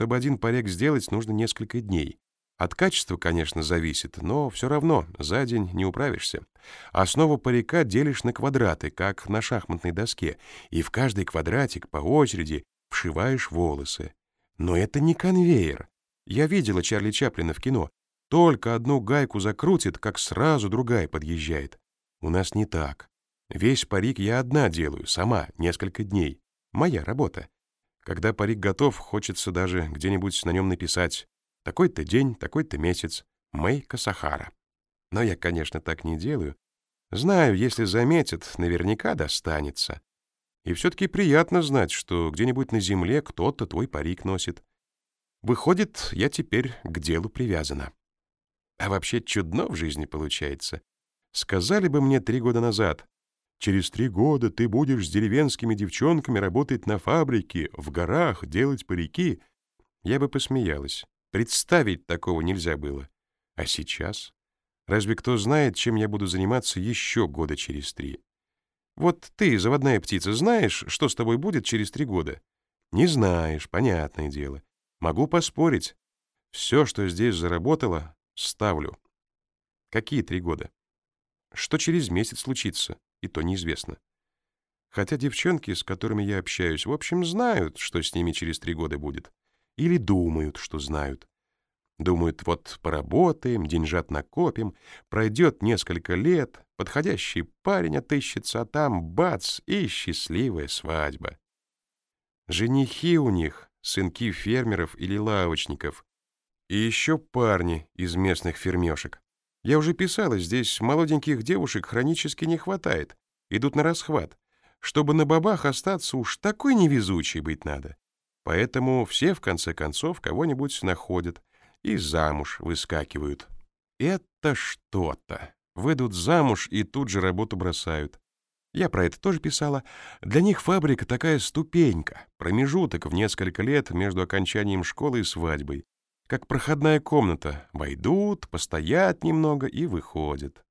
Чтобы один парик сделать, нужно несколько дней. От качества, конечно, зависит, но все равно за день не управишься. Основу парика делишь на квадраты, как на шахматной доске, и в каждый квадратик по очереди вшиваешь волосы. Но это не конвейер. Я видела Чарли Чаплина в кино. Только одну гайку закрутит, как сразу другая подъезжает. У нас не так. Весь парик я одна делаю, сама, несколько дней. Моя работа. Когда парик готов, хочется даже где-нибудь на нем написать «Такой-то день, такой-то месяц, Мэй Касахара». Но я, конечно, так не делаю. Знаю, если заметят, наверняка достанется. И все-таки приятно знать, что где-нибудь на земле кто-то твой парик носит. Выходит, я теперь к делу привязана. А вообще чудно в жизни получается. Сказали бы мне три года назад, через три года ты будешь с деревенскими девчонками работать на фабрике, в горах, делать парики, я бы посмеялась. Представить такого нельзя было. А сейчас? Разве кто знает, чем я буду заниматься еще года через три? Вот ты, заводная птица, знаешь, что с тобой будет через три года? Не знаешь, понятное дело. Могу поспорить. Все, что здесь заработало, ставлю. Какие три года? Что через месяц случится, и то неизвестно. Хотя девчонки, с которыми я общаюсь, в общем, знают, что с ними через три года будет. Или думают, что знают. Думают, вот поработаем, деньжат накопим, пройдет несколько лет, подходящий парень отыщется, а там бац, и счастливая свадьба. Женихи у них, сынки фермеров или лавочников. И еще парни из местных фермешек. Я уже писала, здесь молоденьких девушек хронически не хватает, идут на расхват. Чтобы на бабах остаться, уж такой невезучей быть надо. Поэтому все, в конце концов, кого-нибудь находят и замуж выскакивают. Это что-то. Выйдут замуж и тут же работу бросают. Я про это тоже писала. Для них фабрика такая ступенька, промежуток в несколько лет между окончанием школы и свадьбой. Как проходная комната. Войдут, постоят немного и выходят.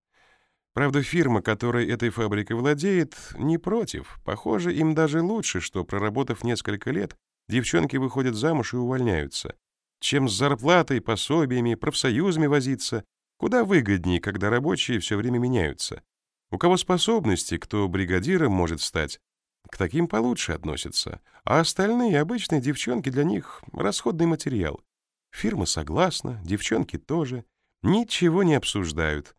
Правда, фирма, которая этой фабрикой владеет, не против. Похоже, им даже лучше, что, проработав несколько лет, девчонки выходят замуж и увольняются. Чем с зарплатой, пособиями, профсоюзами возиться, куда выгоднее, когда рабочие все время меняются. У кого способности, кто бригадиром может стать, к таким получше относятся, а остальные обычные девчонки для них — расходный материал. Фирма согласна, девчонки тоже. Ничего не обсуждают.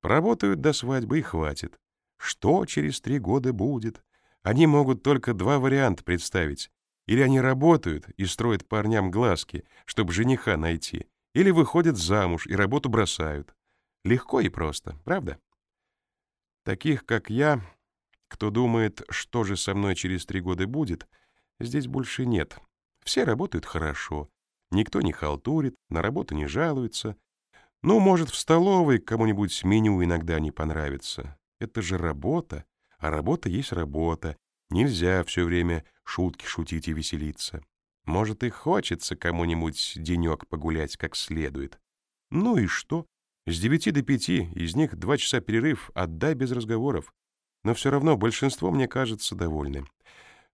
Поработают до свадьбы и хватит. Что через три года будет? Они могут только два варианта представить. Или они работают и строят парням глазки, чтобы жениха найти, или выходят замуж и работу бросают. Легко и просто, правда? Таких, как я, кто думает, что же со мной через три года будет, здесь больше нет. Все работают хорошо, никто не халтурит, на работу не жалуется. Ну, может, в столовой кому-нибудь меню иногда не понравится. Это же работа, а работа есть работа. Нельзя все время шутки шутить и веселиться. Может, и хочется кому-нибудь денек погулять как следует. Ну и что? С девяти до пяти, из них два часа перерыв, отдай без разговоров. Но все равно большинство, мне кажется, довольны.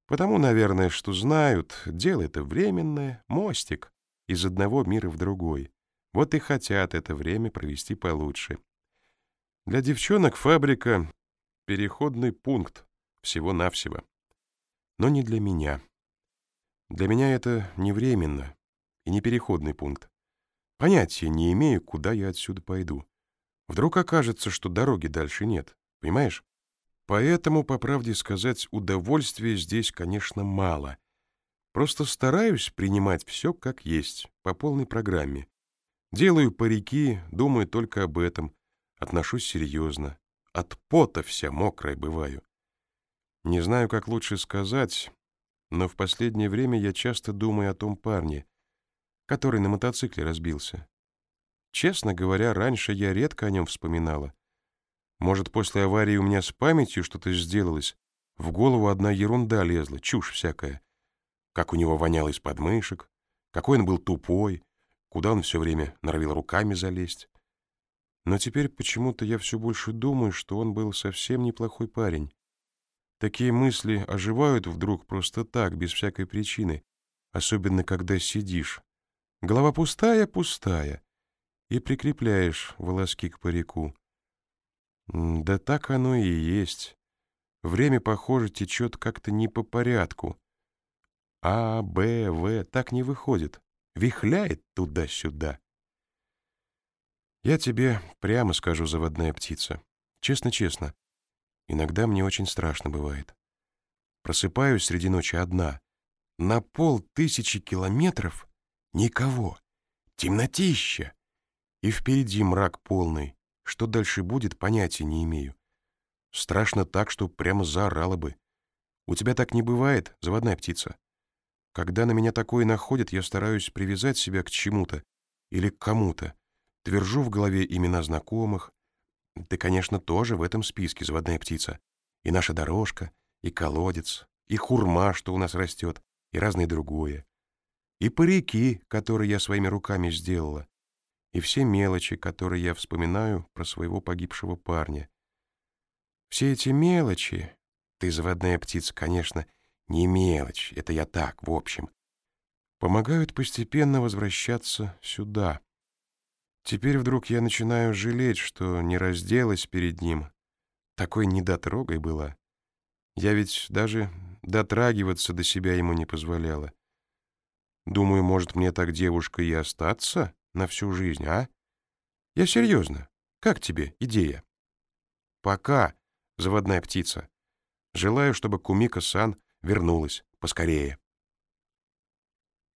Потому, наверное, что знают, дело это временное, мостик, из одного мира в другой. Вот и хотят это время провести получше. Для девчонок фабрика — переходный пункт всего-навсего. Но не для меня. Для меня это не временно и не переходный пункт. Понятия не имею, куда я отсюда пойду. Вдруг окажется, что дороги дальше нет, понимаешь? Поэтому, по правде сказать, удовольствия здесь, конечно, мало. Просто стараюсь принимать все как есть, по полной программе. Делаю парики, думаю только об этом, отношусь серьезно. От пота вся мокрая бываю. Не знаю, как лучше сказать, но в последнее время я часто думаю о том парне, который на мотоцикле разбился. Честно говоря, раньше я редко о нем вспоминала. Может, после аварии у меня с памятью что-то сделалось? В голову одна ерунда лезла, чушь всякая. Как у него воняло из подмышек, какой он был тупой, куда он все время норовил руками залезть. Но теперь почему-то я все больше думаю, что он был совсем неплохой парень. Такие мысли оживают вдруг просто так, без всякой причины. особенно когда сидишь. Голова пустая-пустая, и прикрепляешь волоски к парику. Да так оно и есть. Время, похоже, течет как-то не по порядку. А, Б, В так не выходит. Вихляет туда-сюда. Я тебе прямо скажу, заводная птица. Честно-честно. Иногда мне очень страшно бывает. Просыпаюсь среди ночи одна. На пол тысячи километров никого. Темнотища. И впереди мрак полный. Что дальше будет, понятия не имею. Страшно так, что прямо заорала бы. У тебя так не бывает, заводная птица? Когда на меня такое находит, я стараюсь привязать себя к чему-то или к кому-то. Твержу в голове имена знакомых. Ты, конечно, тоже в этом списке, заводная птица. И наша дорожка, и колодец, и хурма, что у нас растет, и разное другое. И парики, которые я своими руками сделала. И все мелочи, которые я вспоминаю про своего погибшего парня. Все эти мелочи, ты, заводная птица, конечно, не мелочь, это я так, в общем, помогают постепенно возвращаться сюда. Теперь вдруг я начинаю жалеть, что не разделась перед ним. Такой недотрогой была. Я ведь даже дотрагиваться до себя ему не позволяла. Думаю, может, мне так девушка и остаться на всю жизнь, а? Я серьезно. Как тебе идея? Пока, заводная птица. Желаю, чтобы Кумика-сан вернулась поскорее.